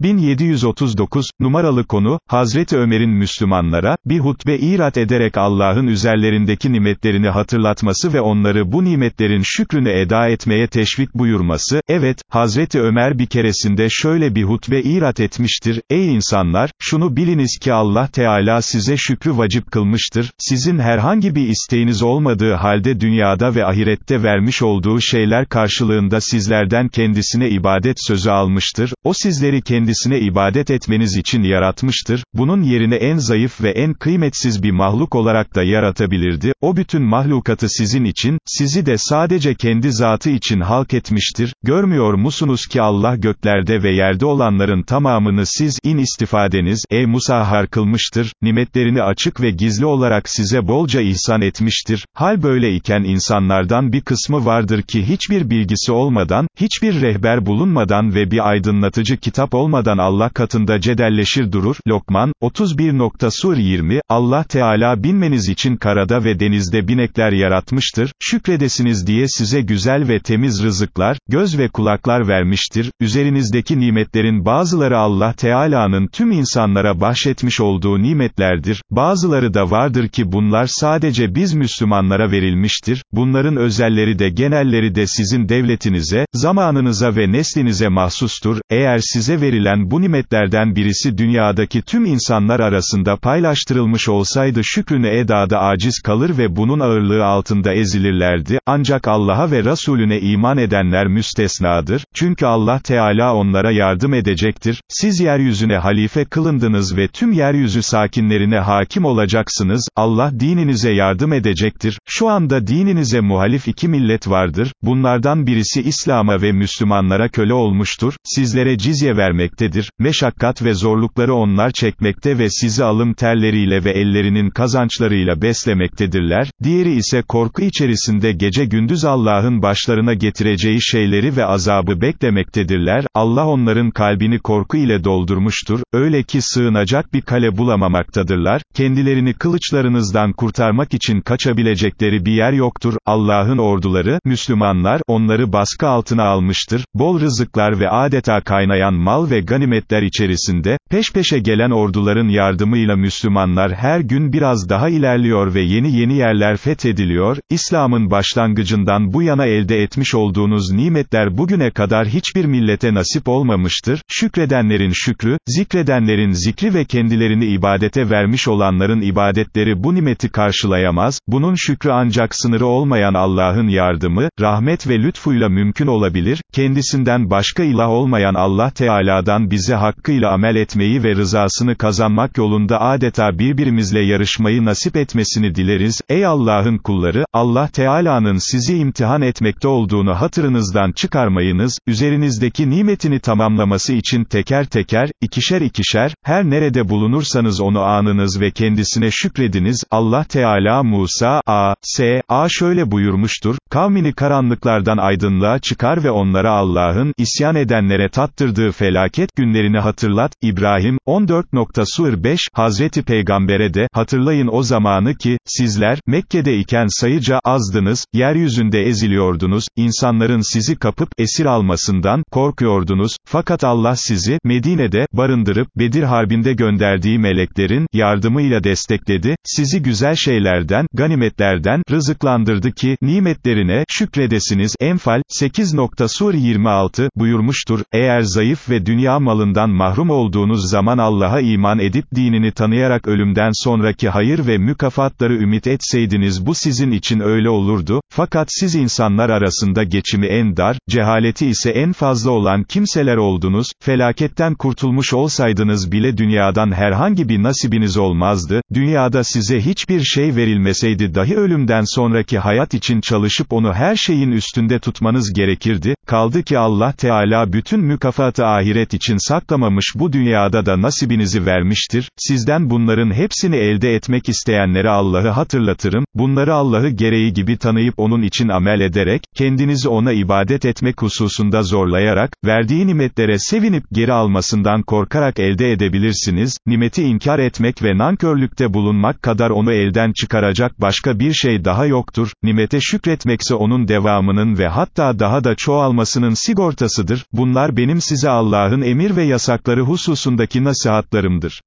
1739, numaralı konu, Hazreti Ömer'in Müslümanlara, bir hutbe irat ederek Allah'ın üzerlerindeki nimetlerini hatırlatması ve onları bu nimetlerin şükrünü eda etmeye teşvik buyurması, evet, Hazreti Ömer bir keresinde şöyle bir hutbe irat etmiştir, ey insanlar, şunu biliniz ki Allah Teala size şükrü vacip kılmıştır, sizin herhangi bir isteğiniz olmadığı halde dünyada ve ahirette vermiş olduğu şeyler karşılığında sizlerden kendisine ibadet sözü almıştır, o sizleri kendi kendisine ibadet etmeniz için yaratmıştır, bunun yerine en zayıf ve en kıymetsiz bir mahluk olarak da yaratabilirdi, o bütün mahlukatı sizin için, sizi de sadece kendi zatı için halk etmiştir, görmüyor musunuz ki Allah göklerde ve yerde olanların tamamını siz, in istifadeniz, ey musahhar kılmıştır, nimetlerini açık ve gizli olarak size bolca ihsan etmiştir, hal böyle iken insanlardan bir kısmı vardır ki hiçbir bilgisi olmadan, hiçbir rehber bulunmadan ve bir aydınlatıcı kitap olmadan, olmadan Allah katında cedelleşir durur, Lokman, 31. Sur 20, Allah Teala binmeniz için karada ve denizde binekler yaratmıştır, şükredesiniz diye size güzel ve temiz rızıklar, göz ve kulaklar vermiştir, üzerinizdeki nimetlerin bazıları Allah Teala'nın tüm insanlara bahşetmiş olduğu nimetlerdir, bazıları da vardır ki bunlar sadece biz Müslümanlara verilmiştir, bunların özelleri de genelleri de sizin devletinize, zamanınıza ve neslinize mahsustur, eğer size verilen verilen bu nimetlerden birisi dünyadaki tüm insanlar arasında paylaştırılmış olsaydı şükrünü edada aciz kalır ve bunun ağırlığı altında ezilirlerdi, ancak Allah'a ve Resulüne iman edenler müstesnadır, çünkü Allah Teala onlara yardım edecektir, siz yeryüzüne halife kılındınız ve tüm yeryüzü sakinlerine hakim olacaksınız, Allah dininize yardım edecektir, şu anda dininize muhalif iki millet vardır, bunlardan birisi İslam'a ve Müslümanlara köle olmuştur, sizlere cizye vermek vermektedir, meşakkat ve zorlukları onlar çekmekte ve sizi alım terleriyle ve ellerinin kazançlarıyla beslemektedirler, diğeri ise korku içerisinde gece gündüz Allah'ın başlarına getireceği şeyleri ve azabı beklemektedirler, Allah onların kalbini korku ile doldurmuştur, öyle ki sığınacak bir kale bulamamaktadırlar, kendilerini kılıçlarınızdan kurtarmak için kaçabilecekleri bir yer yoktur, Allah'ın orduları, Müslümanlar, onları baskı altına almıştır, bol rızıklar ve adeta kaynayan mal ve ganimetler içerisinde, peş peşe gelen orduların yardımıyla Müslümanlar her gün biraz daha ilerliyor ve yeni yeni yerler fethediliyor, İslam'ın başlangıcından bu yana elde etmiş olduğunuz nimetler bugüne kadar hiçbir millete nasip olmamıştır, şükredenlerin şükrü, zikredenlerin zikri ve kendilerini ibadete vermiş olanların ibadetleri bu nimeti karşılayamaz, bunun şükrü ancak sınırı olmayan Allah'ın yardımı, rahmet ve lütfuyla mümkün olabilir, kendisinden başka ilah olmayan Allah Teala'dan Allah'tan bize hakkıyla amel etmeyi ve rızasını kazanmak yolunda adeta birbirimizle yarışmayı nasip etmesini dileriz, ey Allah'ın kulları, Allah Teala'nın sizi imtihan etmekte olduğunu hatırınızdan çıkarmayınız, üzerinizdeki nimetini tamamlaması için teker teker, ikişer ikişer, her nerede bulunursanız onu anınız ve kendisine şükrediniz, Allah Teala Musa, a, s, a şöyle buyurmuştur, kavmini karanlıklardan aydınlığa çıkar ve onlara Allah'ın, isyan edenlere tattırdığı felaket günlerini hatırlat, İbrahim, 14. Sur 5, Hazreti Peygamber'e de, hatırlayın o zamanı ki, sizler, Mekke'de iken sayıca azdınız, yeryüzünde eziliyordunuz, insanların sizi kapıp, esir almasından, korkuyordunuz, fakat Allah sizi, Medine'de, barındırıp, Bedir Harbi'nde gönderdiği meleklerin, yardımıyla destekledi, sizi güzel şeylerden, ganimetlerden, rızıklandırdı ki, nimetlerine, şükredesiniz, Enfal, 8. Sur 26, buyurmuştur, eğer zayıf ve dünya malından mahrum olduğunuz zaman Allah'a iman edip dinini tanıyarak ölümden sonraki hayır ve mükafatları ümit etseydiniz bu sizin için öyle olurdu, fakat siz insanlar arasında geçimi en dar, cehaleti ise en fazla olan kimseler oldunuz, felaketten kurtulmuş olsaydınız bile dünyadan herhangi bir nasibiniz olmazdı, dünyada size hiçbir şey verilmeseydi dahi ölümden sonraki hayat için çalışıp onu her şeyin üstünde tutmanız gerekirdi, kaldı ki Allah Teala bütün mükafatı ahiret için için saklamamış bu dünyada da nasibinizi vermiştir, sizden bunların hepsini elde etmek isteyenlere Allah'ı hatırlatırım, bunları Allah'ı gereği gibi tanıyıp onun için amel ederek, kendinizi ona ibadet etmek hususunda zorlayarak, verdiği nimetlere sevinip geri almasından korkarak elde edebilirsiniz, nimeti inkar etmek ve nankörlükte bulunmak kadar onu elden çıkaracak başka bir şey daha yoktur, nimete şükretmekse onun devamının ve hatta daha da çoğalmasının sigortasıdır, bunlar benim size Allah'ın emir ve yasakları hususundaki nasihatlarımdır.